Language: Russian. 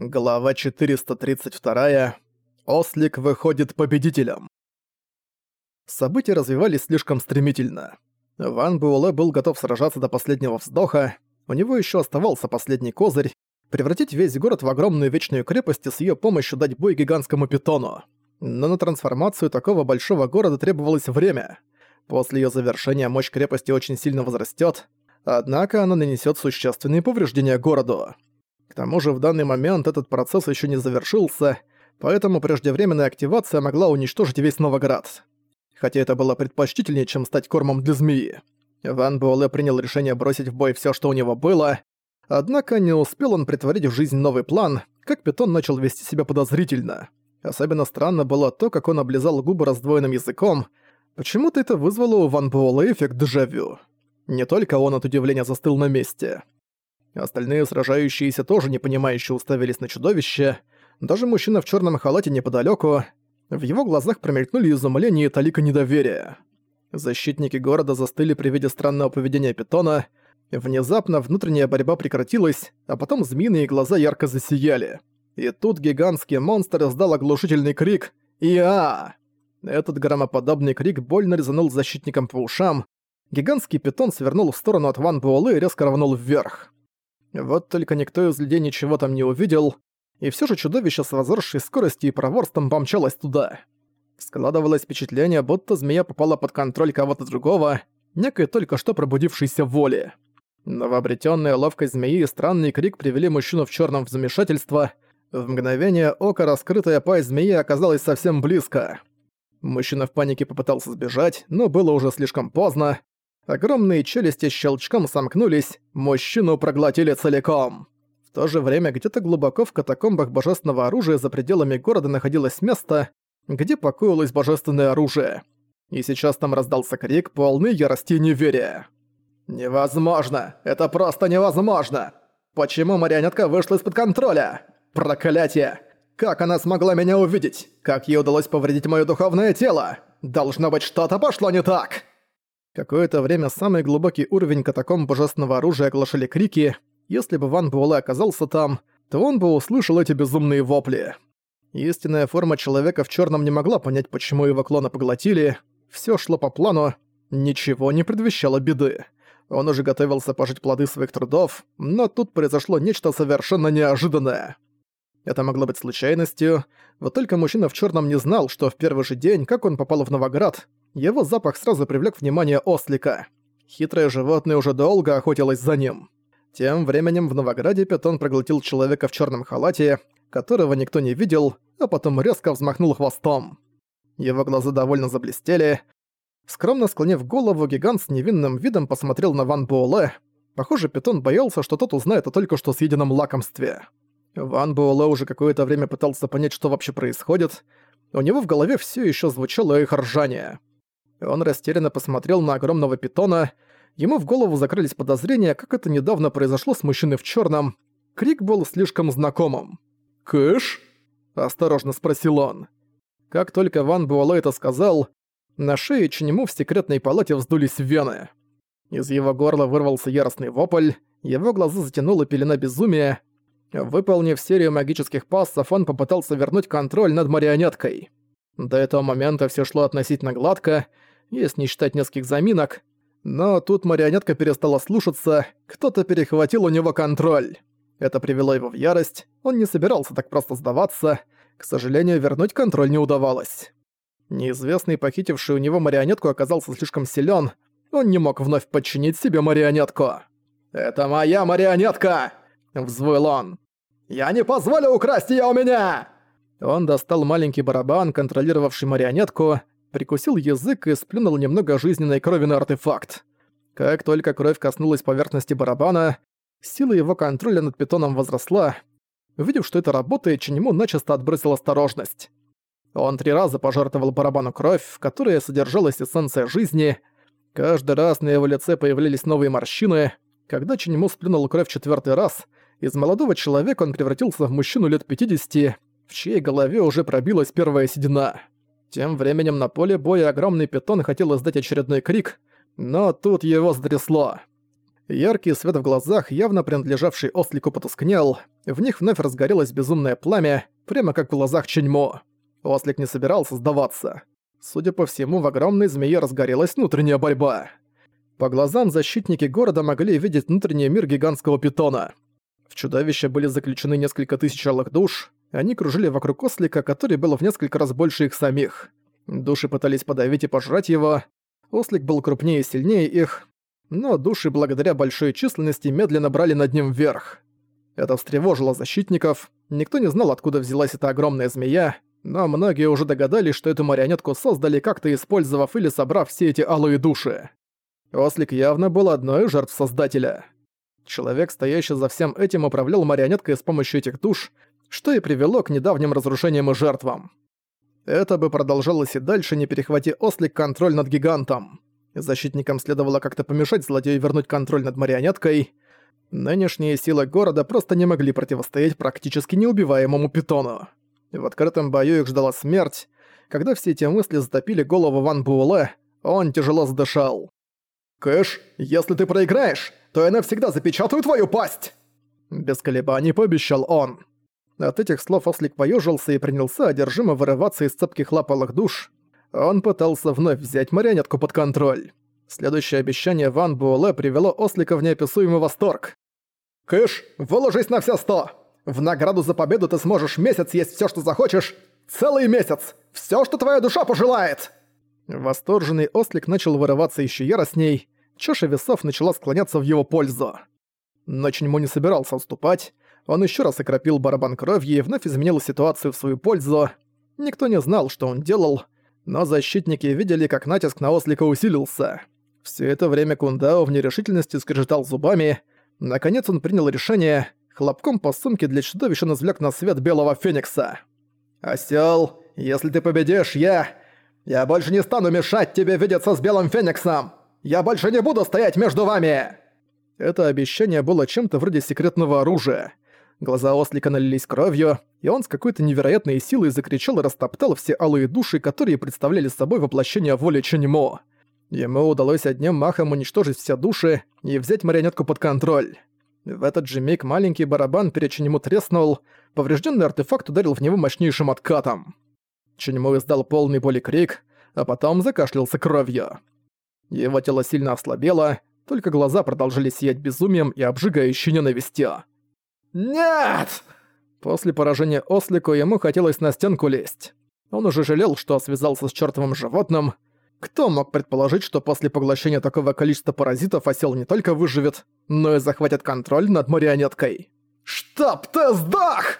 Глава 432. Ослик выходит победителем. События развивались слишком стремительно. Ван Буэлэ был готов сражаться до последнего вздоха, у него еще оставался последний козырь — превратить весь город в огромную вечную крепость и с ее помощью дать бой гигантскому питону. Но на трансформацию такого большого города требовалось время. После ее завершения мощь крепости очень сильно возрастет, однако она нанесет существенные повреждения городу. К тому же в данный момент этот процесс еще не завершился, поэтому преждевременная активация могла уничтожить весь Новоград. Хотя это было предпочтительнее, чем стать кормом для змеи. Ван Буэлэ принял решение бросить в бой все, что у него было, однако не успел он притворить в жизнь новый план, как питон начал вести себя подозрительно. Особенно странно было то, как он облизал губы раздвоенным языком. Почему-то это вызвало у Ван Буэлэ эффект дежавю. Не только он от удивления застыл на месте. Остальные сражающиеся тоже непонимающе уставились на чудовище. Даже мужчина в черном халате неподалеку. В его глазах промелькнули изумление и талика недоверия. Защитники города застыли при виде странного поведения питона. Внезапно внутренняя борьба прекратилась, а потом змеиные глаза ярко засияли. И тут гигантский монстр издал оглушительный крик «Иа!». Этот громоподобный крик больно резанул защитникам по ушам. Гигантский питон свернул в сторону от Ван Буэлэ и резко рванул вверх. Вот только никто из людей ничего там не увидел, и все же чудовище с возросшей скоростью и проворством помчалось туда. Складывалось впечатление, будто змея попала под контроль кого-то другого, некой только что пробудившейся воли. Новообретённая ловкость змеи и странный крик привели мужчину в черном в замешательство. В мгновение ока раскрытая пасть змеи оказалась совсем близко. Мужчина в панике попытался сбежать, но было уже слишком поздно. Огромные челюсти щелчком сомкнулись, мужчину проглотили целиком. В то же время где-то глубоко в катакомбах божественного оружия за пределами города находилось место, где покоилось божественное оружие. И сейчас там раздался крик, полный ярости и неверия. «Невозможно! Это просто невозможно! Почему марионетка вышла из-под контроля? Проклятие! Как она смогла меня увидеть? Как ей удалось повредить моё духовное тело? Должно быть, что-то пошло не так!» Какое-то время самый глубокий уровень катакомб божественного оружия оглашали крики. Если бы Ван Буэлэ оказался там, то он бы услышал эти безумные вопли. Истинная форма человека в черном не могла понять, почему его клона поглотили. Все шло по плану, ничего не предвещало беды. Он уже готовился пожить плоды своих трудов, но тут произошло нечто совершенно неожиданное. Это могло быть случайностью, вот только мужчина в черном не знал, что в первый же день, как он попал в Новоград, его запах сразу привлек внимание ослика. Хитрое животное уже долго охотилось за ним. Тем временем в Новограде питон проглотил человека в черном халате, которого никто не видел, а потом резко взмахнул хвостом. Его глаза довольно заблестели. Скромно склонив голову, гигант с невинным видом посмотрел на Ван Буэлэ. Похоже, питон боялся, что тот узнает о только что съеденном лакомстве. Ван Буэлэ уже какое-то время пытался понять, что вообще происходит. У него в голове все еще звучало их ржание. Он растерянно посмотрел на огромного питона. Ему в голову закрылись подозрения, как это недавно произошло с мужчиной в черном. Крик был слишком знакомым. «Кэш?» – осторожно спросил он. Как только Ван Буэлэ это сказал, на шее Чинему в секретной палате вздулись вены. Из его горла вырвался яростный вопль, его глаза затянула пелена безумия. Выполнив серию магических пассов, он попытался вернуть контроль над марионеткой. До этого момента все шло относительно гладко, если не считать нескольких заминок. Но тут марионетка перестала слушаться, кто-то перехватил у него контроль. Это привело его в ярость, он не собирался так просто сдаваться. К сожалению, вернуть контроль не удавалось. Неизвестный, похитивший у него марионетку, оказался слишком силен. Он не мог вновь подчинить себе марионетку. «Это моя марионетка!» – взвыл он. «Я не позволю украсть ее у меня!» Он достал маленький барабан, контролировавший марионетку, прикусил язык и сплюнул немного жизненной крови на артефакт. Как только кровь коснулась поверхности барабана, сила его контроля над питоном возросла. Увидев, что это работает, Ченему начисто отбросил осторожность. Он три раза пожертвовал барабану кровь, в которой содержалась эссенция жизни. Каждый раз на его лице появлялись новые морщины. Когда Ченему сплюнул кровь четвертый раз, из молодого человека он превратился в мужчину лет 50, в чьей голове уже пробилась первая седина. Тем временем на поле боя огромный питон хотел издать очередной крик, но тут его стрясло. Яркий свет в глазах, явно принадлежавший ослику, потускнел, в них вновь разгорелось безумное пламя, прямо как в глазах Ченьмо. Ослик не собирался сдаваться. Судя по всему, в огромной змее разгорелась внутренняя борьба. По глазам защитники города могли видеть внутренний мир гигантского питона. В чудовище были заключены несколько тысяч алых душ, они кружили вокруг ослика, который был в несколько раз больше их самих. Души пытались подавить и пожрать его. Ослик был крупнее и сильнее их, но души благодаря большой численности медленно брали над ним вверх. Это встревожило защитников, никто не знал, откуда взялась эта огромная змея, но многие уже догадались, что эту марионетку создали как-то использовав или собрав все эти алые души. Ослик явно был одной из жертв Создателя. Человек, стоящий за всем этим, управлял марионеткой с помощью этих душ, что и привело к недавним разрушениям и жертвам. Это бы продолжалось и дальше, не перехвати Ослик контроль над гигантом. Защитникам следовало как-то помешать злодею вернуть контроль над марионеткой. Нынешние силы города просто не могли противостоять практически неубиваемому питону. В открытом бою их ждала смерть. Когда все эти мысли затопили голову Ван Буэлэ, он тяжело задышал. «Кэш, если ты проиграешь, то я навсегда запечатаю твою пасть!» Без колебаний пообещал он. От этих слов Ослик поёжился и принялся одержимо вырываться из цепких лапалых душ. Он пытался вновь взять марионетку под контроль. Следующее обещание Ван Буэлэ привело Ослика в неописуемый восторг. «Кэш, выложись на все сто! В награду за победу ты сможешь месяц есть все, что захочешь! Целый месяц! Все, что твоя душа пожелает!» Восторженный ослик начал вырываться еще яростней, чаша весов начала склоняться в его пользу. Но Ченьму не собирался уступать, он еще раз окропил барабан кровью и вновь изменил ситуацию в свою пользу. Никто не знал, что он делал, но защитники видели, как натиск на ослика усилился. Все это время Кундао в нерешительности скрежетал зубами. Наконец он принял решение, хлопком по сумке для чудовища извлек на свет белого феникса. «Осёл, если ты победишь, я... Я больше не стану мешать тебе видеться с белым фениксом! Я больше не буду стоять между вами!» Это обещание было чем-то вроде секретного оружия. Глаза ослика налились кровью, и он с какой-то невероятной силой закричал и растоптал все алые души, которые представляли собой воплощение воли Ченемо. Ему удалось одним махом уничтожить все души и взять марионетку под контроль. В этот же миг маленький барабан перед Ченему треснул, поврежденный артефакт ударил в него мощнейшим откатом. Ченьму издал полный боли крик, а потом закашлялся кровью. Его тело сильно ослабело, только глаза продолжали сиять безумием и обжигающей ненавистью. «Нет!» После поражения ослику ему хотелось на стенку лезть. Он уже жалел, что связался с чертовым животным. Кто мог предположить, что после поглощения такого количества паразитов осел не только выживет, но и захватит контроль над марионеткой? «Чтоб ты сдох!»